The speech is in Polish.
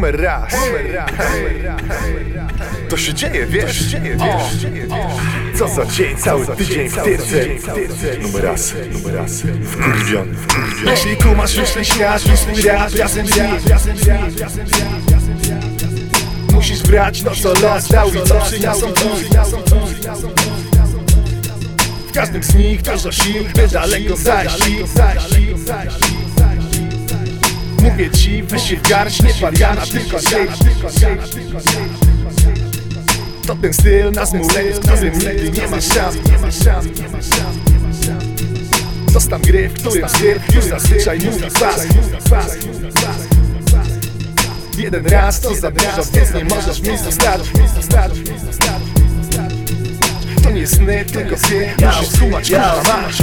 Numer raz. To się dzieje, wiesz, dzieje, wiesz? Co za dzień, cały tydzień w tyrce Numer raz, numer raz. Wkurwiony, wkurwiony Jeśli kumasz, jeśli śmiasz, swój rap razem z Musisz brać to co los dał i co przyniosą W każdym z nich dużo sił, by daleko zajść Mówię ci, weź się w garść, nie pariana, tylko syf To ten styl na zmulenie, w którym nigdy nie ma szans To stan gry, w którym styl już zazwyczaj mówi pas Jeden raz to za dużo, więc nie możesz mi zostawić To nie sny, tylko ty Musisz skumać, kurwa masz